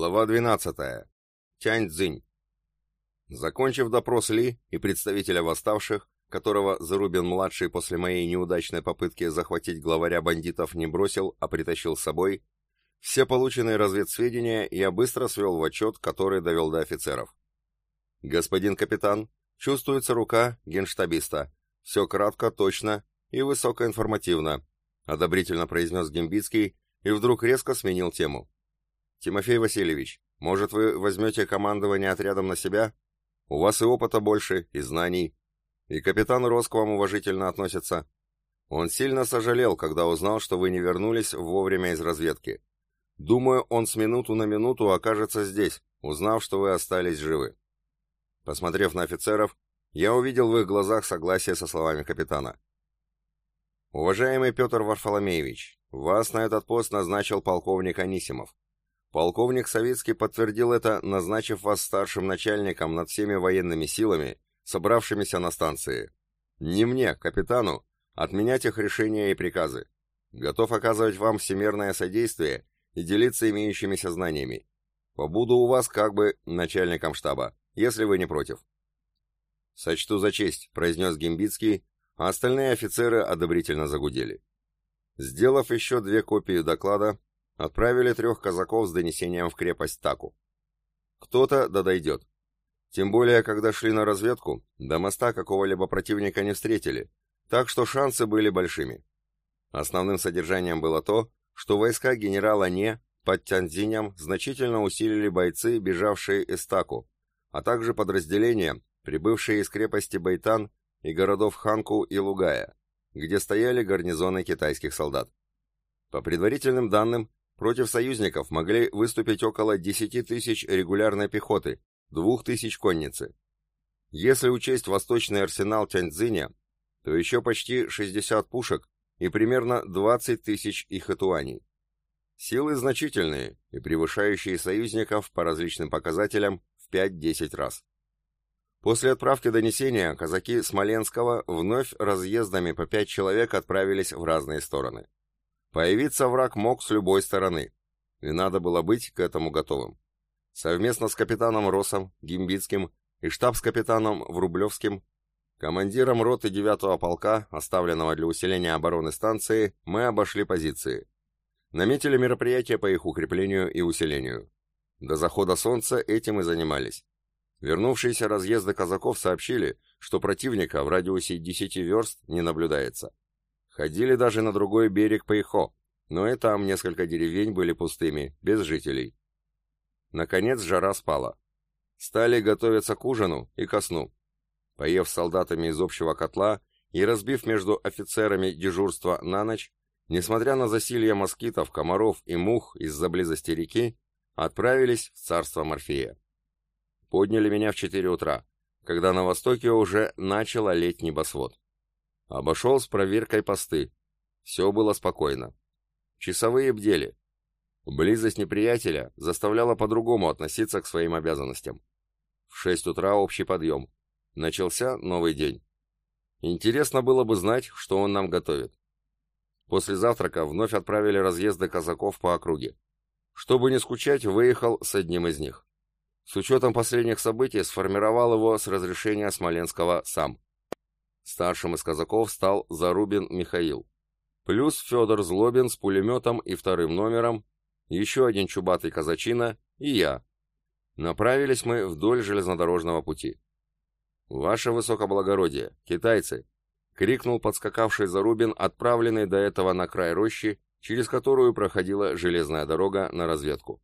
Глава 12. Тянь-Цзинь. Закончив допрос Ли и представителя восставших, которого Зарубин-младший после моей неудачной попытки захватить главаря бандитов не бросил, а притащил с собой, все полученные разведсведения я быстро свел в отчет, который довел до офицеров. «Господин капитан, чувствуется рука генштабиста. Все кратко, точно и высокоинформативно», одобрительно произнес Гембицкий и вдруг резко сменил тему. «Тимофей Васильевич, может, вы возьмете командование отрядом на себя? У вас и опыта больше, и знаний. И капитан Рос к вам уважительно относится. Он сильно сожалел, когда узнал, что вы не вернулись вовремя из разведки. Думаю, он с минуту на минуту окажется здесь, узнав, что вы остались живы». Посмотрев на офицеров, я увидел в их глазах согласие со словами капитана. «Уважаемый Петр Варфоломеевич, вас на этот пост назначил полковник Анисимов. Полковник Савицкий подтвердил это, назначив вас старшим начальником над всеми военными силами, собравшимися на станции. Не мне, капитану, отменять их решения и приказы. Готов оказывать вам всемерное содействие и делиться имеющимися знаниями. Побуду у вас как бы начальником штаба, если вы не против. «Сочту за честь», — произнес Гимбицкий, а остальные офицеры одобрительно загудели. Сделав еще две копии доклада, Отправили трех казаков с донесением в крепость Таку. Кто-то да дойдет. Тем более, когда шли на разведку, до моста какого-либо противника не встретили, так что шансы были большими. Основным содержанием было то, что войска генерала Не под Тяньцзинем значительно усилили бойцы, бежавшие из Таку, а также подразделения, прибывшие из крепости Байтан и городов Ханку и Лугая, где стояли гарнизоны китайских солдат. По предварительным данным, Против союзников могли выступить около 10 тысяч регулярной пехоты, 2 тысяч конницы. Если учесть восточный арсенал Тяньцзиня, то еще почти 60 пушек и примерно 20 тысяч ихэтуаней. Силы значительные и превышающие союзников по различным показателям в 5-10 раз. После отправки донесения казаки Смоленского вновь разъездами по 5 человек отправились в разные стороны. Появиться враг мог с любой стороны, и надо было быть к этому готовым. Совместно с капитаном Росом, Гимбицким и штабс-капитаном Врублевским, командиром роты 9-го полка, оставленного для усиления обороны станции, мы обошли позиции. Наметили мероприятия по их укреплению и усилению. До захода солнца этим и занимались. Вернувшиеся разъезды казаков сообщили, что противника в радиусе 10 верст не наблюдается. Ходили даже на другой берег Пайхо, но и там несколько деревень были пустыми, без жителей. Наконец жара спала. Стали готовиться к ужину и ко сну. Поев солдатами из общего котла и разбив между офицерами дежурство на ночь, несмотря на засилье москитов, комаров и мух из-за близости реки, отправились в царство Морфея. Подняли меня в 4 утра, когда на востоке уже начал олеть небосвод. Обошел с проверкой посты. Все было спокойно. Часовые бдели. Близость неприятеля заставляла по-другому относиться к своим обязанностям. В шесть утра общий подъем. Начался новый день. Интересно было бы знать, что он нам готовит. После завтрака вновь отправили разъезды казаков по округе. Чтобы не скучать, выехал с одним из них. С учетом последних событий сформировал его с разрешения Смоленского сам. Старшим из казаков стал Зарубин Михаил. Плюс Федор Злобин с пулеметом и вторым номером, еще один чубатый казачина и я. Направились мы вдоль железнодорожного пути. «Ваше высокоблагородие, китайцы!» — крикнул подскакавший Зарубин, отправленный до этого на край рощи, через которую проходила железная дорога на разведку.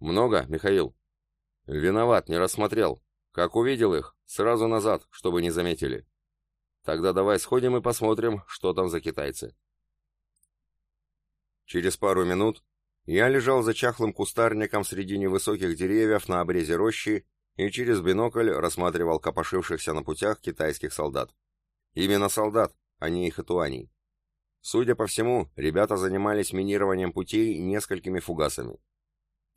«Много, Михаил?» «Виноват, не рассмотрел. Как увидел их, сразу назад, чтобы не заметили». Тогда давай сходим и посмотрим, что там за китайцы. Через пару минут я лежал за чахлым кустарником среди невысоких деревьев на обрезе рощи и через бинокль рассматривал копошившихся на путях китайских солдат. Именно солдат, а не их этуаней. Судя по всему, ребята занимались минированием путей несколькими фугасами.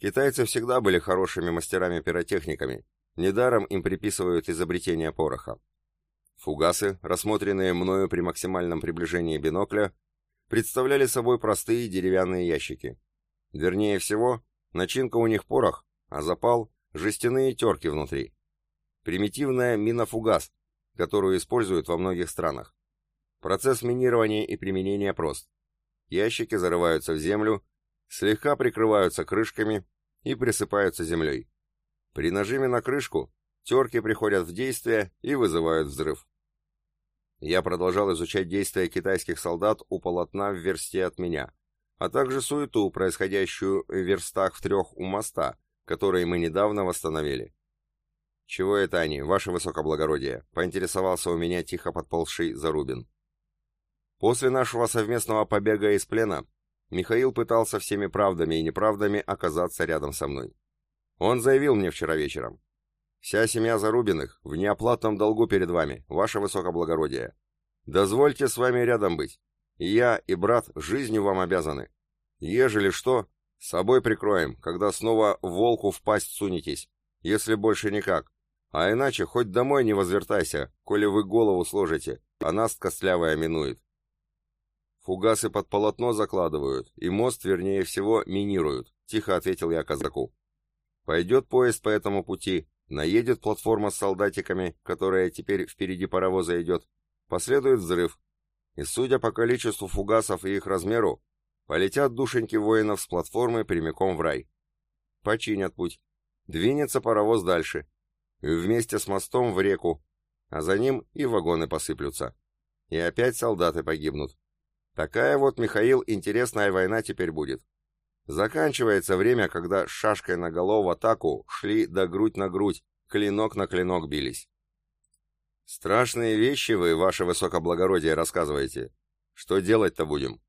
Китайцы всегда были хорошими мастерами-пиротехниками, недаром им приписывают изобретение пороха. Фугасы, рассмотренные мною при максимальном приближении бинокля, представляли собой простые деревянные ящики. Вернее всего, Начинка у них порох, а запал — жестяные терки внутри. Примитивная мина-фугас, которую используют во многих странах. Процесс минирования и применения прост. Ящики зарываются в землю, слегка прикрываются крышками и присыпаются землей. При нажиме на крышку терки приходят в действие и вызывают взрыв. Я продолжал изучать действия китайских солдат у полотна в версте от меня, а также суету, происходящую в верстах в трех у моста, которые мы недавно восстановили. «Чего это они, ваше высокоблагородие?» — поинтересовался у меня тихо подползший Зарубин. После нашего совместного побега из плена Михаил пытался всеми правдами и неправдами оказаться рядом со мной. Он заявил мне вчера вечером. «Вся семья Зарубиных в неоплатном долгу перед вами, ваше высокоблагородие. Дозвольте с вами рядом быть. Я, и брат жизнью вам обязаны. Ежели что, с собой прикроем, когда снова волку в пасть сунетесь, если больше никак. А иначе хоть домой не возвертайся, коли вы голову сложите, а нас костлявая минует. Фугасы под полотно закладывают, и мост, вернее всего, минируют, тихо ответил я казаку. Пойдет поезд по этому пути, наедет платформа с солдатиками, которая теперь впереди паровоза идет, последует взрыв. И судя по количеству фугасов и их размеру, полетят душеньки воинов с платформы прямиком в рай. Починят путь. Двинется паровоз дальше. И вместе с мостом в реку, а за ним и вагоны посыплются. И опять солдаты погибнут. Такая вот, Михаил, интересная война теперь будет. Заканчивается время, когда шашкой на голову в атаку шли до грудь на грудь, клинок на клинок бились. Страшные вещи вы, ваше высокоблагородие, рассказываете. Что делать-то будем?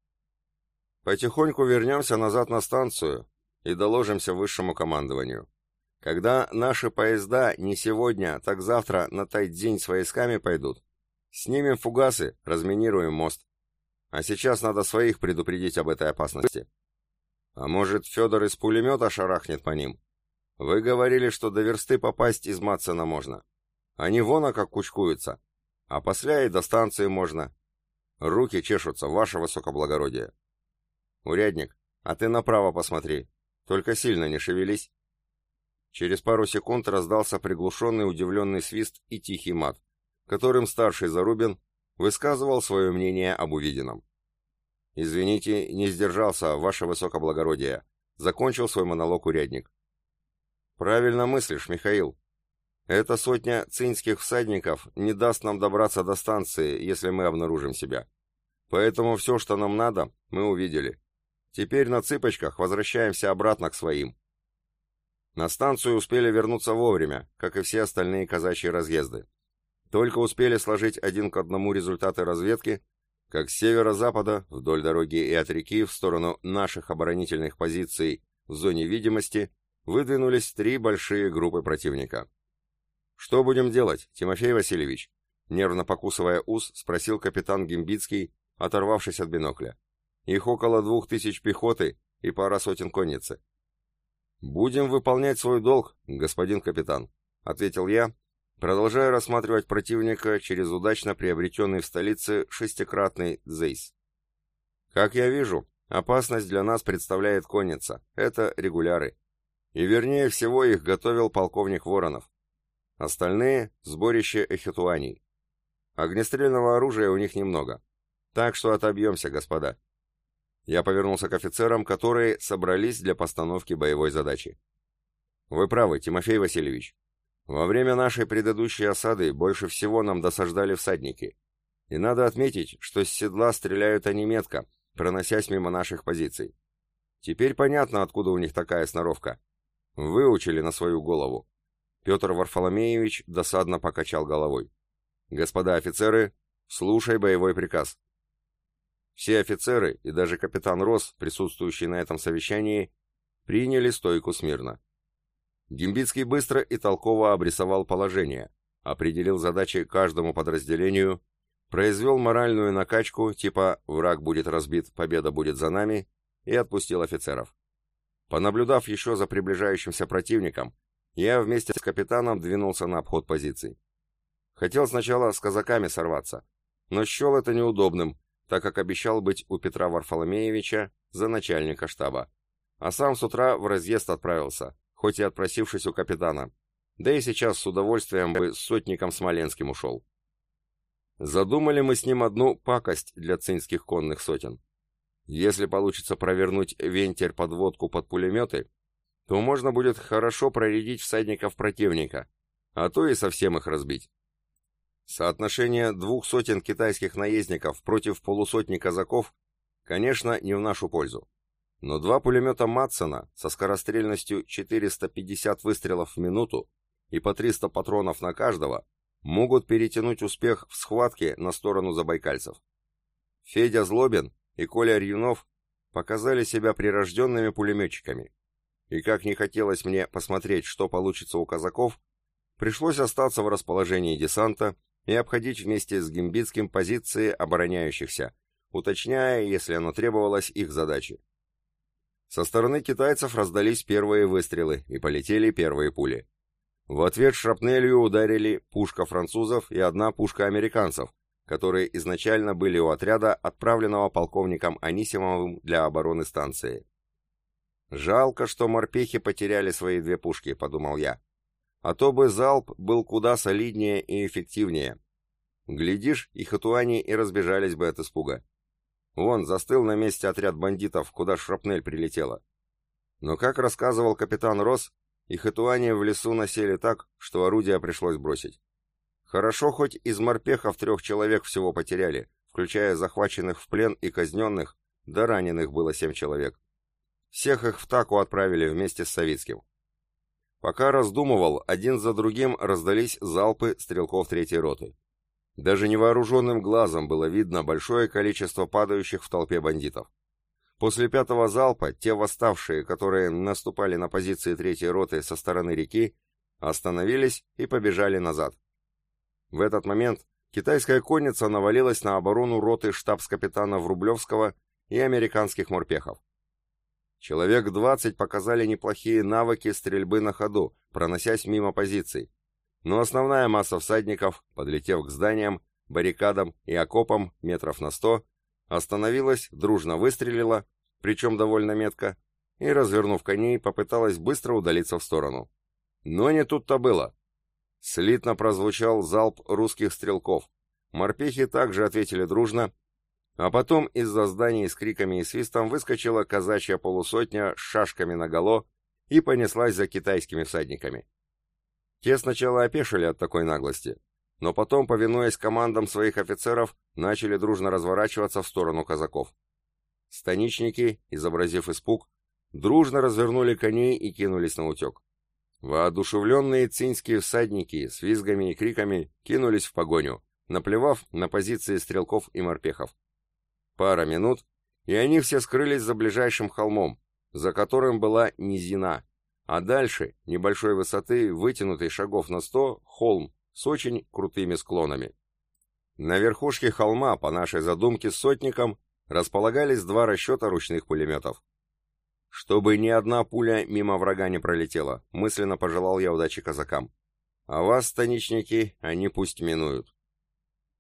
Потихоньку вернемся назад на станцию и доложимся высшему командованию. Когда наши поезда не сегодня, так завтра на Тайдзинь с войсками пойдут, снимем фугасы, разминируем мост. А сейчас надо своих предупредить об этой опасности. А может, Федор из пулемета шарахнет по ним? Вы говорили, что до версты попасть из Матсена можно. Они вон как кучкуются. А после и до станции можно. Руки чешутся, ваше высокоблагородие. Урядник, а ты направо посмотри. Только сильно не шевелись. Через пару секунд раздался приглушенный удивленный свист и тихий мат, которым старший Зарубин высказывал свое мнение об увиденном. «Извините, не сдержался, ваше высокоблагородие», — закончил свой монолог урядник. «Правильно мыслишь, Михаил. Эта сотня цинских всадников не даст нам добраться до станции, если мы обнаружим себя. Поэтому все, что нам надо, мы увидели. Теперь на цыпочках возвращаемся обратно к своим». На станцию успели вернуться вовремя, как и все остальные казачьи разъезды. Только успели сложить один к одному результаты разведки, как с северо-запада, вдоль дороги и от реки, в сторону наших оборонительных позиций в зоне видимости, выдвинулись три большие группы противника. «Что будем делать, Тимофей Васильевич?» Нервно покусывая ус, спросил капитан Гимбицкий, оторвавшись от бинокля. «Их около двух тысяч пехоты и пара сотен конницы». «Будем выполнять свой долг, господин капитан», — ответил я, Продолжаю рассматривать противника через удачно приобретенный в столице шестикратный Зейс. Как я вижу, опасность для нас представляет конница. Это регуляры. И вернее всего их готовил полковник Воронов. Остальные — сборище эхитуаний. Огнестрельного оружия у них немного. Так что отобьемся, господа. Я повернулся к офицерам, которые собрались для постановки боевой задачи. Вы правы, Тимофей Васильевич. Во время нашей предыдущей осады больше всего нам досаждали всадники. И надо отметить, что с седла стреляют они метко, проносясь мимо наших позиций. Теперь понятно, откуда у них такая сноровка. Выучили на свою голову. Петр Варфоломеевич досадно покачал головой. «Господа офицеры, слушай боевой приказ». Все офицеры и даже капитан Рос, присутствующий на этом совещании, приняли стойку смирно. Гимбицкий быстро и толково обрисовал положение, определил задачи каждому подразделению, произвел моральную накачку типа «враг будет разбит, победа будет за нами» и отпустил офицеров. Понаблюдав еще за приближающимся противником, я вместе с капитаном двинулся на обход позиций. Хотел сначала с казаками сорваться, но счел это неудобным, так как обещал быть у Петра Варфоломеевича за начальника штаба а сам с утра в разъезд отправился, хоть и отпросившись у капитана. Да и сейчас с удовольствием бы с сотником Смоленским ушел. Задумали мы с ним одну пакость для цинских конных сотен. Если получится провернуть вентиль подводку под пулеметы, то можно будет хорошо проредить всадников противника, а то и совсем их разбить. Соотношение двух сотен китайских наездников против полусотни казаков, конечно, не в нашу пользу. Но два пулемета Матсона со скорострельностью 450 выстрелов в минуту и по 300 патронов на каждого могут перетянуть успех в схватке на сторону забайкальцев. Федя Злобин и Коля Рюнов показали себя прирожденными пулеметчиками. И как не хотелось мне посмотреть, что получится у казаков, пришлось остаться в расположении десанта и обходить вместе с Гимбицким позиции обороняющихся, уточняя, если оно требовалось, их задачи. Со стороны китайцев раздались первые выстрелы и полетели первые пули. В ответ шрапнелью ударили пушка французов и одна пушка американцев, которые изначально были у отряда, отправленного полковником Анисимовым для обороны станции. «Жалко, что морпехи потеряли свои две пушки», — подумал я. «А то бы залп был куда солиднее и эффективнее. Глядишь, и хатуани и разбежались бы от испуга. Вон, застыл на месте отряд бандитов, куда шрапнель прилетела. Но, как рассказывал капитан Росс, и хатуани в лесу насели так, что орудия пришлось бросить. Хорошо, хоть из морпехов трех человек всего потеряли, включая захваченных в плен и казненных, да раненых было семь человек. Всех их в Таку отправили вместе с Савицким. Пока раздумывал, один за другим раздались залпы стрелков третьей роты. Даже невооруженным глазом было видно большое количество падающих в толпе бандитов. После пятого залпа те восставшие, которые наступали на позиции третьей роты со стороны реки, остановились и побежали назад. В этот момент китайская конница навалилась на оборону роты штабс-капитана Врублевского и американских морпехов. Человек 20 показали неплохие навыки стрельбы на ходу, проносясь мимо позиций, но основная масса всадников, подлетев к зданиям, баррикадам и окопам метров на сто, остановилась, дружно выстрелила, причем довольно метко, и, развернув коней, попыталась быстро удалиться в сторону. Но не тут-то было. Слитно прозвучал залп русских стрелков. Морпехи также ответили дружно, а потом из-за зданий с криками и свистом выскочила казачья полусотня с шашками наголо и понеслась за китайскими всадниками. Те сначала опешили от такой наглости, но потом, повинуясь командам своих офицеров, начали дружно разворачиваться в сторону казаков. Станичники, изобразив испуг, дружно развернули коней и кинулись на утек. Воодушевленные цинские всадники с визгами и криками кинулись в погоню, наплевав на позиции стрелков и морпехов. Пара минут, и они все скрылись за ближайшим холмом, за которым была низина, а дальше, небольшой высоты, вытянутый шагов на сто, холм с очень крутыми склонами. На верхушке холма, по нашей задумке с сотником, располагались два расчета ручных пулеметов. Чтобы ни одна пуля мимо врага не пролетела, мысленно пожелал я удачи казакам. А вас, станичники, они пусть минуют.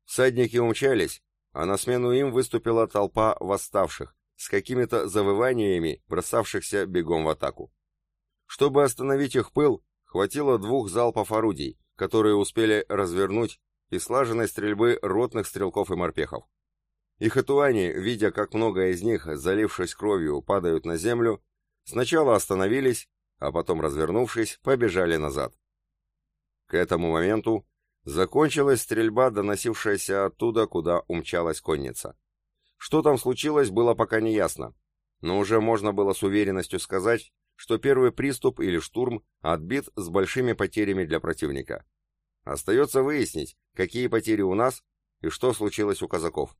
Всадники умчались, а на смену им выступила толпа восставших, с какими-то завываниями, бросавшихся бегом в атаку. Чтобы остановить их пыл, хватило двух залпов орудий, которые успели развернуть и слаженной стрельбы ротных стрелков и морпехов. И хатуане, видя, как много из них, залившись кровью, падают на землю, сначала остановились, а потом, развернувшись, побежали назад. К этому моменту закончилась стрельба, доносившаяся оттуда, куда умчалась конница. Что там случилось, было пока не ясно, но уже можно было с уверенностью сказать, что первый приступ или штурм отбит с большими потерями для противника. Остается выяснить, какие потери у нас и что случилось у казаков.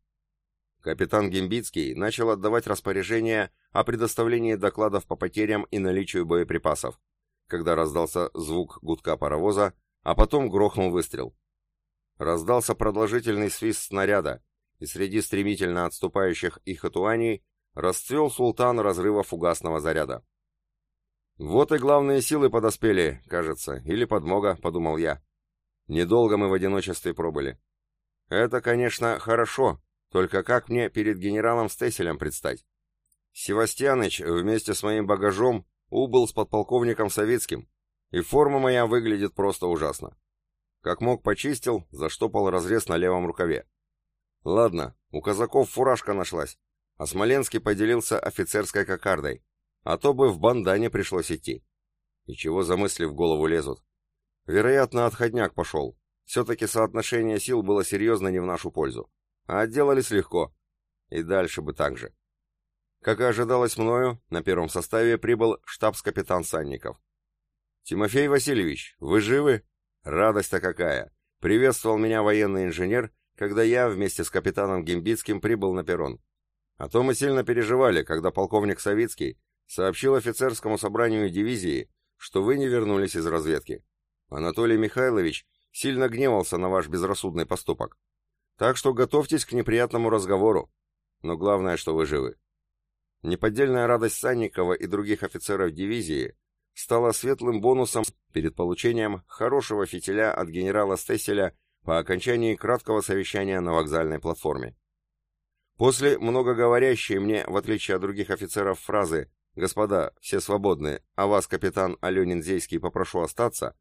Капитан Гембицкий начал отдавать распоряжения о предоставлении докладов по потерям и наличию боеприпасов, когда раздался звук гудка паровоза, а потом грохнул выстрел. Раздался продолжительный свист снаряда, и среди стремительно отступающих ихатуаний расцвел султан разрыва фугасного заряда. «Вот и главные силы подоспели, кажется, или подмога», — подумал я. Недолго мы в одиночестве пробыли. Это, конечно, хорошо, только как мне перед генералом Стесселем предстать? Севастьяныч вместе с моим багажом убыл с подполковником Савицким, и форма моя выглядит просто ужасно. Как мог почистил, заштопал разрез на левом рукаве. Ладно, у казаков фуражка нашлась, а Смоленский поделился офицерской кокардой, а то бы в бандане пришлось идти. И чего за в голову лезут? Вероятно, отходняк пошел. Все-таки соотношение сил было серьезно не в нашу пользу. А отделались легко. И дальше бы так же. Как и ожидалось мною, на первом составе прибыл штабс-капитан Санников. «Тимофей Васильевич, вы живы?» «Радость-то какая!» Приветствовал меня военный инженер, когда я вместе с капитаном Гимбицким прибыл на перрон. А то мы сильно переживали, когда полковник Савицкий сообщил офицерскому собранию дивизии, что вы не вернулись из разведки. Анатолий Михайлович сильно гневался на ваш безрассудный поступок. Так что готовьтесь к неприятному разговору. Но главное, что вы живы. Неподдельная радость Санникова и других офицеров дивизии стала светлым бонусом перед получением хорошего фитиля от генерала Стесселя по окончании краткого совещания на вокзальной платформе. После многоговорящей мне, в отличие от других офицеров, фразы «Господа, все свободны, а вас, капитан Аленин Зейский, попрошу остаться»,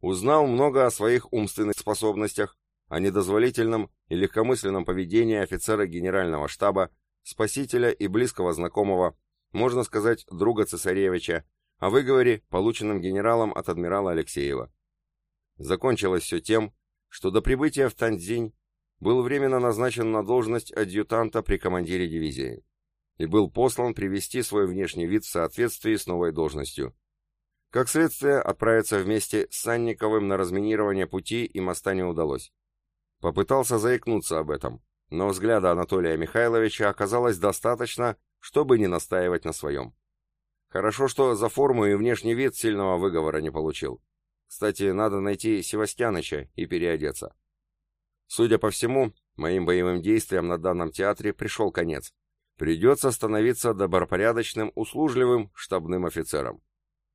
узнал много о своих умственных способностях, о недозволительном и легкомысленном поведении офицера генерального штаба, спасителя и близкого знакомого, можно сказать, друга цесаревича, о выговоре, полученном генералом от адмирала Алексеева. Закончилось все тем, что до прибытия в Танзинь был временно назначен на должность адъютанта при командире дивизии и был послан привести свой внешний вид в соответствии с новой должностью. Как следствие, отправиться вместе с Санниковым на разминирование пути и моста не удалось. Попытался заикнуться об этом, но взгляда Анатолия Михайловича оказалось достаточно, чтобы не настаивать на своем. Хорошо, что за форму и внешний вид сильного выговора не получил. Кстати, надо найти Севастьяныча и переодеться. Судя по всему, моим боевым действиям на данном театре пришел конец. Придется становиться добропорядочным, услужливым штабным офицером.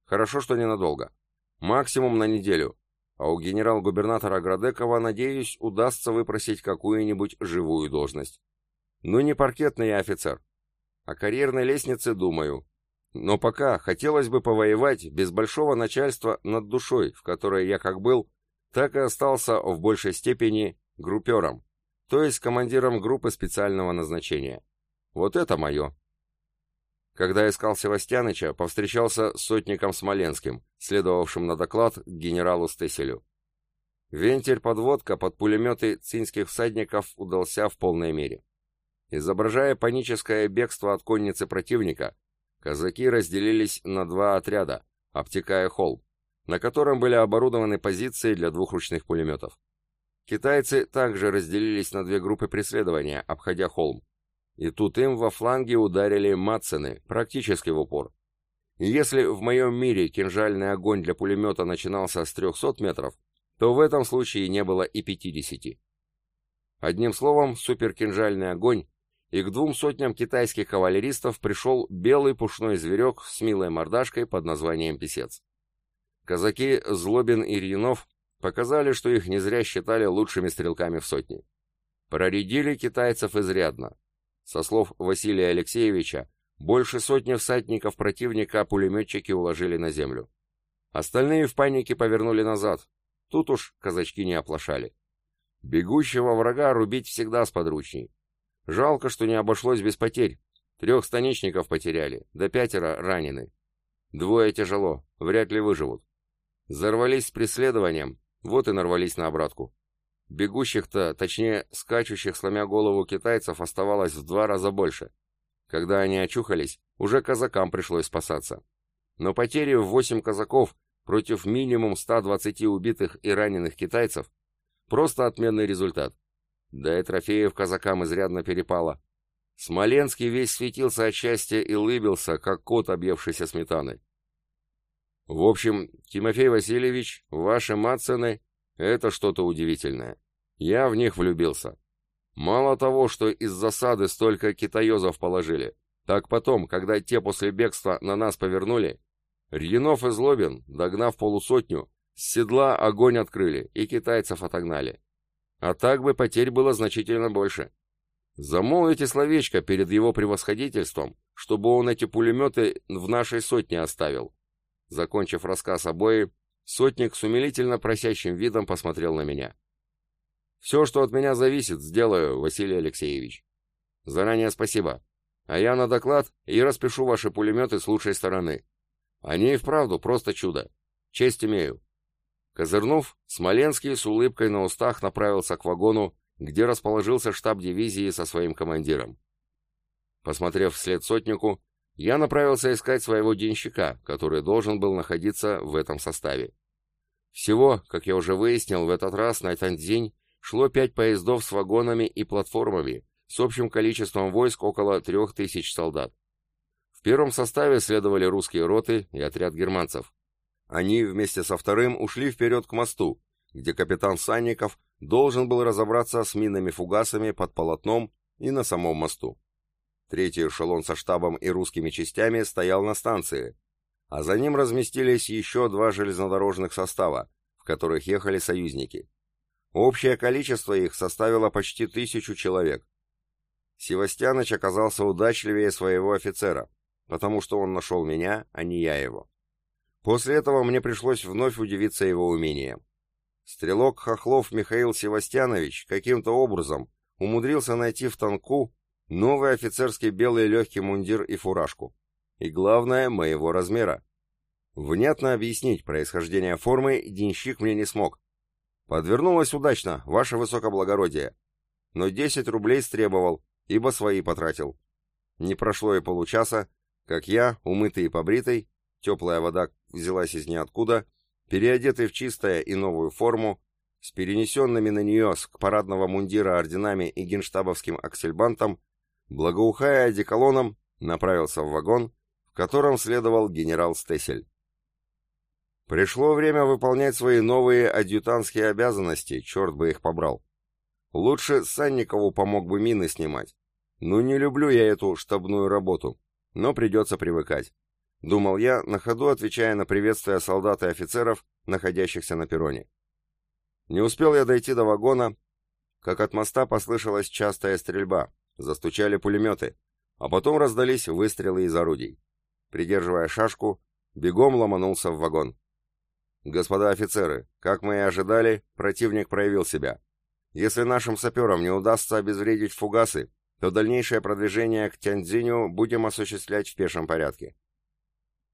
Хорошо, что ненадолго. Максимум на неделю. А у генерал-губернатора Градекова, надеюсь, удастся выпросить какую-нибудь живую должность. Ну не паркетный я офицер. О карьерной лестнице думаю. Но пока хотелось бы повоевать без большого начальства над душой, в которой я как был, так и остался в большей степени группером, то есть командиром группы специального назначения. Вот это мое. Когда искал Севастьяныча, повстречался с сотником Смоленским, следовавшим на доклад к генералу Стеселю. Вентиль-подводка под пулеметы цинских всадников удался в полной мере. Изображая паническое бегство от конницы противника, казаки разделились на два отряда, обтекая холм, на котором были оборудованы позиции для двух ручных пулеметов. Китайцы также разделились на две группы преследования, обходя холм. И тут им во фланге ударили Матсены, практически в упор. Если в моем мире кинжальный огонь для пулемета начинался с 300 метров, то в этом случае не было и 50. Одним словом, суперкинжальный огонь, и к двум сотням китайских кавалеристов пришел белый пушной зверек с милой мордашкой под названием Песец. Казаки Злобин и Рьянов показали, что их не зря считали лучшими стрелками в сотне. Проредили китайцев изрядно, со слов Василия Алексеевича, больше сотни всадников противника пулеметчики уложили на землю. Остальные в панике повернули назад. Тут уж казачки не оплошали. Бегущего врага рубить всегда сподручней. Жалко, что не обошлось без потерь. Трех станичников потеряли, до пятеро ранены. Двое тяжело, вряд ли выживут. Зарвались с преследованием, вот и нарвались на обратку. Бегущих-то, точнее, скачущих, сломя голову китайцев, оставалось в два раза больше. Когда они очухались, уже казакам пришлось спасаться. Но потери в восемь казаков против минимум 120 убитых и раненых китайцев – просто отменный результат. Да и трофеев казакам изрядно перепало. Смоленский весь светился от счастья и лыбился, как кот, объевшийся сметаной. В общем, Тимофей Васильевич, ваши Матсены — это что-то удивительное. Я в них влюбился. Мало того, что из засады столько китаёзов положили, так потом, когда те после бегства на нас повернули, Рьянов и Злобин, догнав полусотню, с седла огонь открыли и китайцев отогнали. А так бы потерь было значительно больше. Замолвите словечко перед его превосходительством, чтобы он эти пулеметы в нашей сотне оставил. Закончив рассказ обои, сотник с умилительно просящим видом посмотрел на меня. «Все, что от меня зависит, сделаю, Василий Алексеевич. Заранее спасибо. А я на доклад и распишу ваши пулеметы с лучшей стороны. Они и вправду просто чудо. Честь имею». Козырнув, Смоленский с улыбкой на устах направился к вагону, где расположился штаб дивизии со своим командиром. Посмотрев вслед сотнику, я направился искать своего денщика, который должен был находиться в этом составе. Всего, как я уже выяснил, в этот раз на Тандзинь шло пять поездов с вагонами и платформами, с общим количеством войск около трех тысяч солдат. В первом составе следовали русские роты и отряд германцев. Они вместе со вторым ушли вперед к мосту, где капитан Санников должен был разобраться с минами-фугасами под полотном и на самом мосту. Третий эшелон со штабом и русскими частями стоял на станции, а за ним разместились еще два железнодорожных состава, в которых ехали союзники. Общее количество их составило почти тысячу человек. Севастьяныч оказался удачливее своего офицера, потому что он нашел меня, а не я его. После этого мне пришлось вновь удивиться его умением. Стрелок Хохлов Михаил Севастьянович каким-то образом умудрился найти в танку новый офицерский белый легкий мундир и фуражку. И главное, моего размера. Внятно объяснить происхождение формы денщик мне не смог. Подвернулось удачно, ваше высокоблагородие. Но 10 рублей стребовал, ибо свои потратил. Не прошло и получаса, как я, умытый и побритый, теплая вода взялась из ниоткуда, переодетый в чистое и новую форму, с перенесенными на нее с парадного мундира орденами и генштабовским аксельбантом, благоухая одеколоном, направился в вагон, в котором следовал генерал Стесель. Пришло время выполнять свои новые адъютантские обязанности, черт бы их побрал. Лучше Санникову помог бы мины снимать. Ну не люблю я эту штабную работу, но придется привыкать. Думал я, на ходу отвечая на приветствия солдат и офицеров, находящихся на перроне. Не успел я дойти до вагона, как от моста послышалась частая стрельба, Застучали пулеметы, а потом раздались выстрелы из орудий. Придерживая шашку, бегом ломанулся в вагон. «Господа офицеры, как мы и ожидали, противник проявил себя. Если нашим саперам не удастся обезвредить фугасы, то дальнейшее продвижение к Тяньцзиню будем осуществлять в пешем порядке».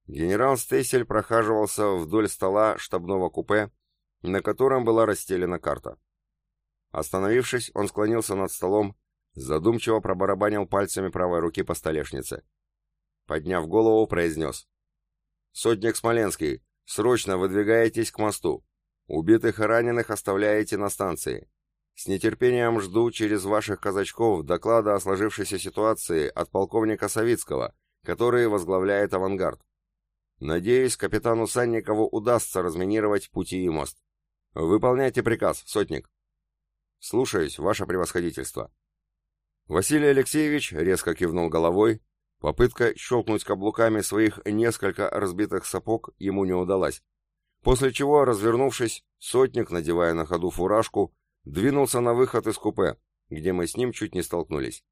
Генерал Стейсель прохаживался вдоль стола штабного купе, на котором была расстелена карта. Остановившись, он склонился над столом Задумчиво пробарабанил пальцами правой руки по столешнице. Подняв голову, произнес. «Сотник Смоленский, срочно выдвигаетесь к мосту. Убитых и раненых оставляете на станции. С нетерпением жду через ваших казачков доклада о сложившейся ситуации от полковника Савицкого, который возглавляет авангард. Надеюсь, капитану Санникову удастся разминировать пути и мост. Выполняйте приказ, сотник. Слушаюсь, ваше превосходительство. Василий Алексеевич резко кивнул головой. Попытка щелкнуть каблуками своих несколько разбитых сапог ему не удалась. После чего, развернувшись, сотник, надевая на ходу фуражку, двинулся на выход из купе, где мы с ним чуть не столкнулись.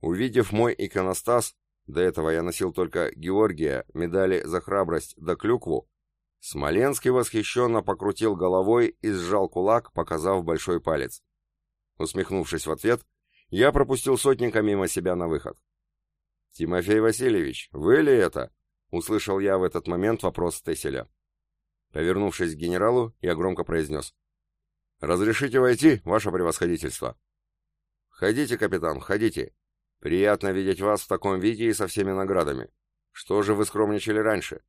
Увидев мой иконостас, до этого я носил только Георгия, медали за храбрость да клюкву, Смоленский восхищенно покрутил головой и сжал кулак, показав большой палец. Усмехнувшись в ответ, я пропустил сотника мимо себя на выход. «Тимофей Васильевич, вы ли это?» — услышал я в этот момент вопрос Тесселя. Повернувшись к генералу, я громко произнес. «Разрешите войти, ваше превосходительство?» «Ходите, капитан, ходите. Приятно видеть вас в таком виде и со всеми наградами. Что же вы скромничали раньше?»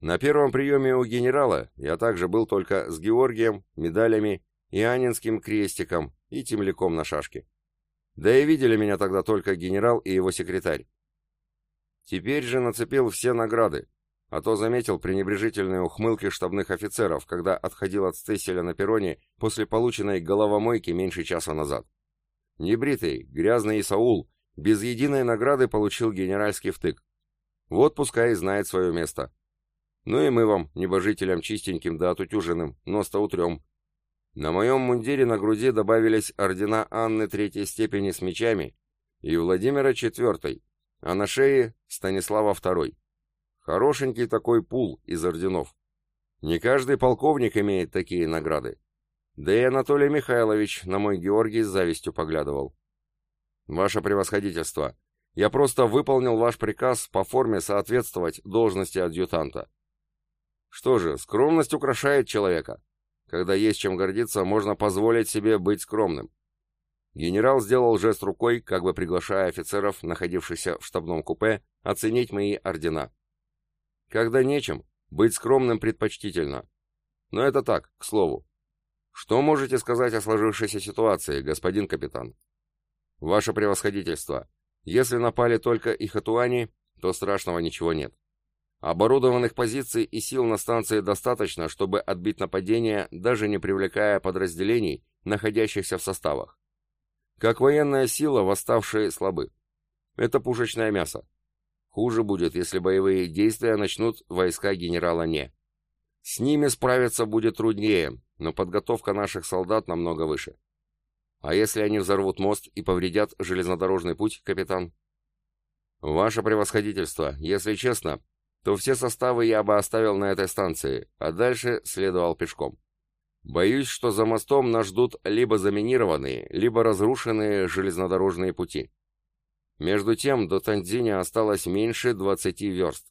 На первом приеме у генерала я также был только с Георгием, медалями и Анинским крестиком и темляком на шашке. Да и видели меня тогда только генерал и его секретарь. Теперь же нацепил все награды, а то заметил пренебрежительные ухмылки штабных офицеров, когда отходил от Стесселя на перроне после полученной головомойки меньше часа назад. Небритый, грязный Исаул без единой награды получил генеральский втык. Вот пускай и знает свое место. Ну и мы вам, небожителям чистеньким да отутюженным, нос-то утрем. На моем мундире на груди добавились ордена Анны третьей степени с мечами и Владимира четвертой, а на шее Станислава II. Хорошенький такой пул из орденов. Не каждый полковник имеет такие награды. Да и Анатолий Михайлович на мой Георгий с завистью поглядывал. Ваше превосходительство, я просто выполнил ваш приказ по форме соответствовать должности адъютанта. Что же, скромность украшает человека. Когда есть чем гордиться, можно позволить себе быть скромным. Генерал сделал жест рукой, как бы приглашая офицеров, находившихся в штабном купе, оценить мои ордена. Когда нечем, быть скромным предпочтительно. Но это так, к слову. Что можете сказать о сложившейся ситуации, господин капитан? Ваше превосходительство, если напали только и хатуани, то страшного ничего нет. Оборудованных позиций и сил на станции достаточно, чтобы отбить нападение, даже не привлекая подразделений, находящихся в составах. Как военная сила, восставшие слабы. Это пушечное мясо. Хуже будет, если боевые действия начнут войска генерала Не. С ними справиться будет труднее, но подготовка наших солдат намного выше. А если они взорвут мост и повредят железнодорожный путь, капитан? Ваше превосходительство, если честно, то все составы я бы оставил на этой станции, а дальше следовал пешком. Боюсь, что за мостом нас ждут либо заминированные, либо разрушенные железнодорожные пути. Между тем, до Танзиня осталось меньше 20 верст.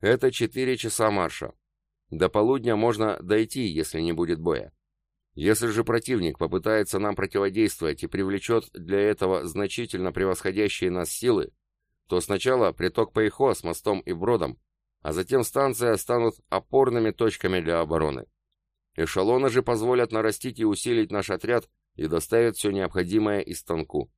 Это 4 часа марша. До полудня можно дойти, если не будет боя. Если же противник попытается нам противодействовать и привлечет для этого значительно превосходящие нас силы, то сначала приток Пайхо с мостом и бродом, а затем станция станут опорными точками для обороны. Эшелоны же позволят нарастить и усилить наш отряд и доставят все необходимое из Танку.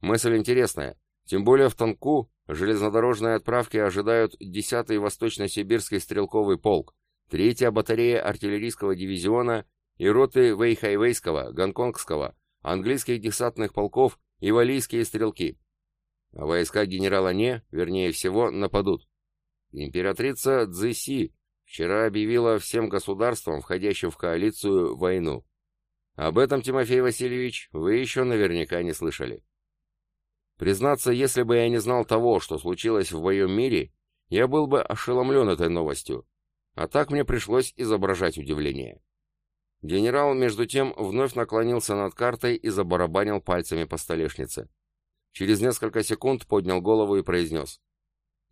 Мысль интересная, тем более в Танку железнодорожные отправки ожидают 10-й Восточно-Сибирский стрелковый полк, 3-я батарея артиллерийского дивизиона и роты Вейхайвейского, Гонконгского, английских десантных полков и валийские стрелки. А войска генерала Не, вернее всего, нападут. Императрица Цзэси вчера объявила всем государствам, входящим в коалицию, войну. Об этом, Тимофей Васильевич, вы еще наверняка не слышали. Признаться, если бы я не знал того, что случилось в моем мире, я был бы ошеломлен этой новостью. А так мне пришлось изображать удивление. Генерал, между тем, вновь наклонился над картой и забарабанил пальцами по столешнице. Через несколько секунд поднял голову и произнес.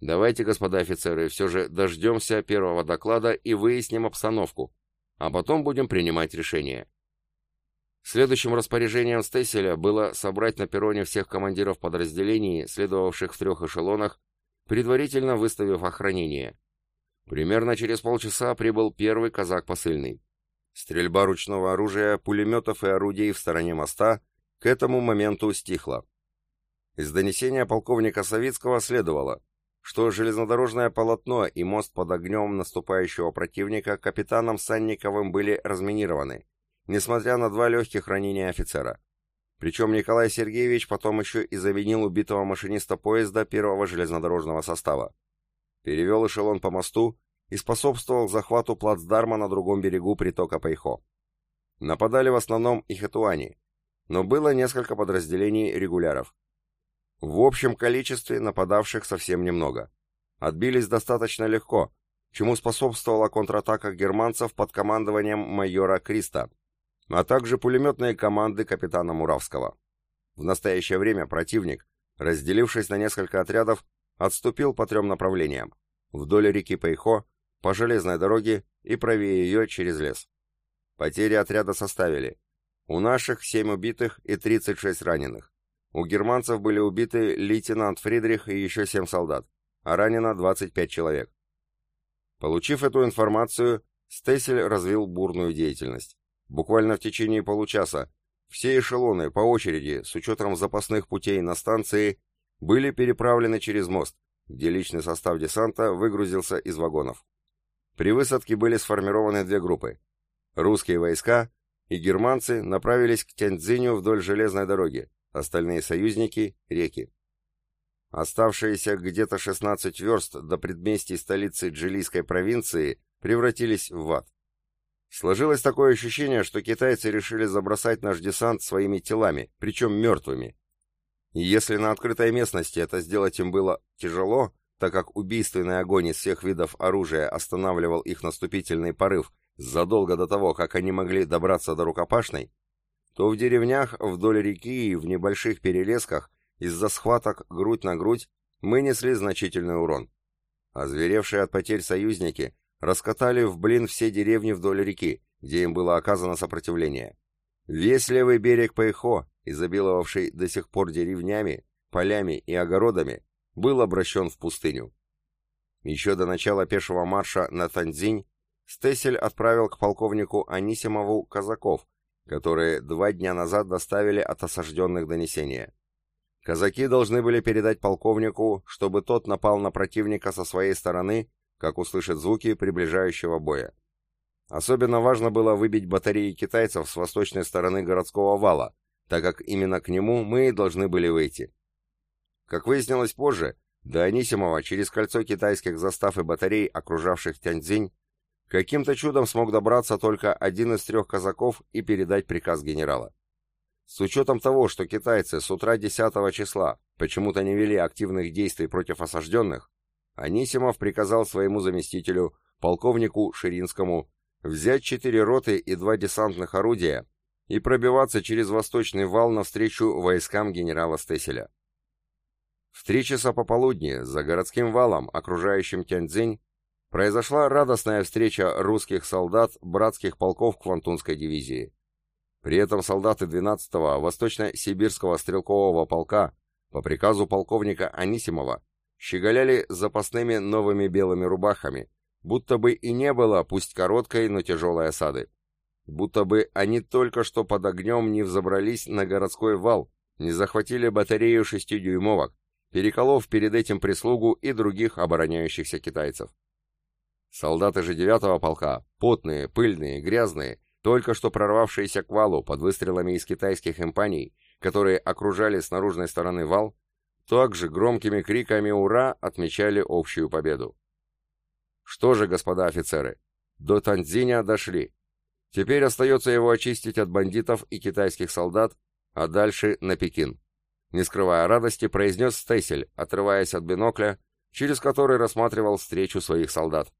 «Давайте, господа офицеры, все же дождемся первого доклада и выясним обстановку, а потом будем принимать решение». Следующим распоряжением Стесселя было собрать на перроне всех командиров подразделений, следовавших в трех эшелонах, предварительно выставив охранение. Примерно через полчаса прибыл первый казак посыльный. Стрельба ручного оружия, пулеметов и орудий в стороне моста к этому моменту стихла. Из донесения полковника Савицкого следовало, что железнодорожное полотно и мост под огнем наступающего противника капитаном Санниковым были разминированы, несмотря на два легких ранения офицера. Причем Николай Сергеевич потом еще и заменил убитого машиниста поезда первого железнодорожного состава. Перевел эшелон по мосту и способствовал захвату плацдарма на другом берегу притока Пайхо. Нападали в основном и хатуани, но было несколько подразделений регуляров. В общем количестве нападавших совсем немного. Отбились достаточно легко, чему способствовала контратака германцев под командованием майора Криста, а также пулеметные команды капитана Муравского. В настоящее время противник, разделившись на несколько отрядов, отступил по трем направлениям. Вдоль реки Пайхо, по железной дороге и правее ее через лес. Потери отряда составили. У наших 7 убитых и 36 раненых. У германцев были убиты лейтенант Фридрих и еще 7 солдат, а ранено 25 человек. Получив эту информацию, Стессель развил бурную деятельность. Буквально в течение получаса все эшелоны по очереди, с учетом запасных путей на станции, были переправлены через мост, где личный состав десанта выгрузился из вагонов. При высадке были сформированы две группы. Русские войска и германцы направились к Тяньцзиню вдоль железной дороги, остальные союзники — реки. Оставшиеся где-то 16 верст до предместий столицы Джилийской провинции превратились в ад. Сложилось такое ощущение, что китайцы решили забросать наш десант своими телами, причем мертвыми. И если на открытой местности это сделать им было тяжело, так как убийственный огонь из всех видов оружия останавливал их наступительный порыв задолго до того, как они могли добраться до рукопашной, то в деревнях вдоль реки и в небольших перелесках из-за схваток грудь на грудь мы несли значительный урон. Озверевшие от потерь союзники раскатали в блин все деревни вдоль реки, где им было оказано сопротивление. Весь левый берег Пайхо, изобиловавший до сих пор деревнями, полями и огородами, был обращен в пустыню. Еще до начала пешего марша на Танзинь Стесель отправил к полковнику Анисимову казаков, которые два дня назад доставили от осажденных донесения. Казаки должны были передать полковнику, чтобы тот напал на противника со своей стороны, как услышит звуки приближающего боя. Особенно важно было выбить батареи китайцев с восточной стороны городского вала, так как именно к нему мы и должны были выйти. Как выяснилось позже, до Анисимова через кольцо китайских застав и батарей, окружавших Тяньцзинь, каким-то чудом смог добраться только один из трех казаков и передать приказ генерала. С учетом того, что китайцы с утра 10 числа почему-то не вели активных действий против осажденных, Анисимов приказал своему заместителю, полковнику Ширинскому, взять четыре роты и два десантных орудия и пробиваться через восточный вал навстречу войскам генерала Стеселя. В три часа пополудни за городским валом, окружающим Тяньцзинь, произошла радостная встреча русских солдат братских полков Квантунской дивизии. При этом солдаты 12-го Восточно-Сибирского стрелкового полка по приказу полковника Анисимова щеголяли запасными новыми белыми рубахами, будто бы и не было, пусть короткой, но тяжелой осады. Будто бы они только что под огнем не взобрались на городской вал, не захватили батарею шестидюймовок, переколов перед этим прислугу и других обороняющихся китайцев. Солдаты же девятого полка, потные, пыльные, грязные, только что прорвавшиеся к валу под выстрелами из китайских импаний, которые окружали с наружной стороны вал, также громкими криками «Ура!» отмечали общую победу. Что же, господа офицеры, до Танзиня дошли. Теперь остается его очистить от бандитов и китайских солдат, а дальше на Пекин не скрывая радости, произнес Стейсель, отрываясь от бинокля, через который рассматривал встречу своих солдат.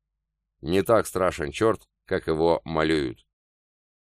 Не так страшен черт, как его малюют.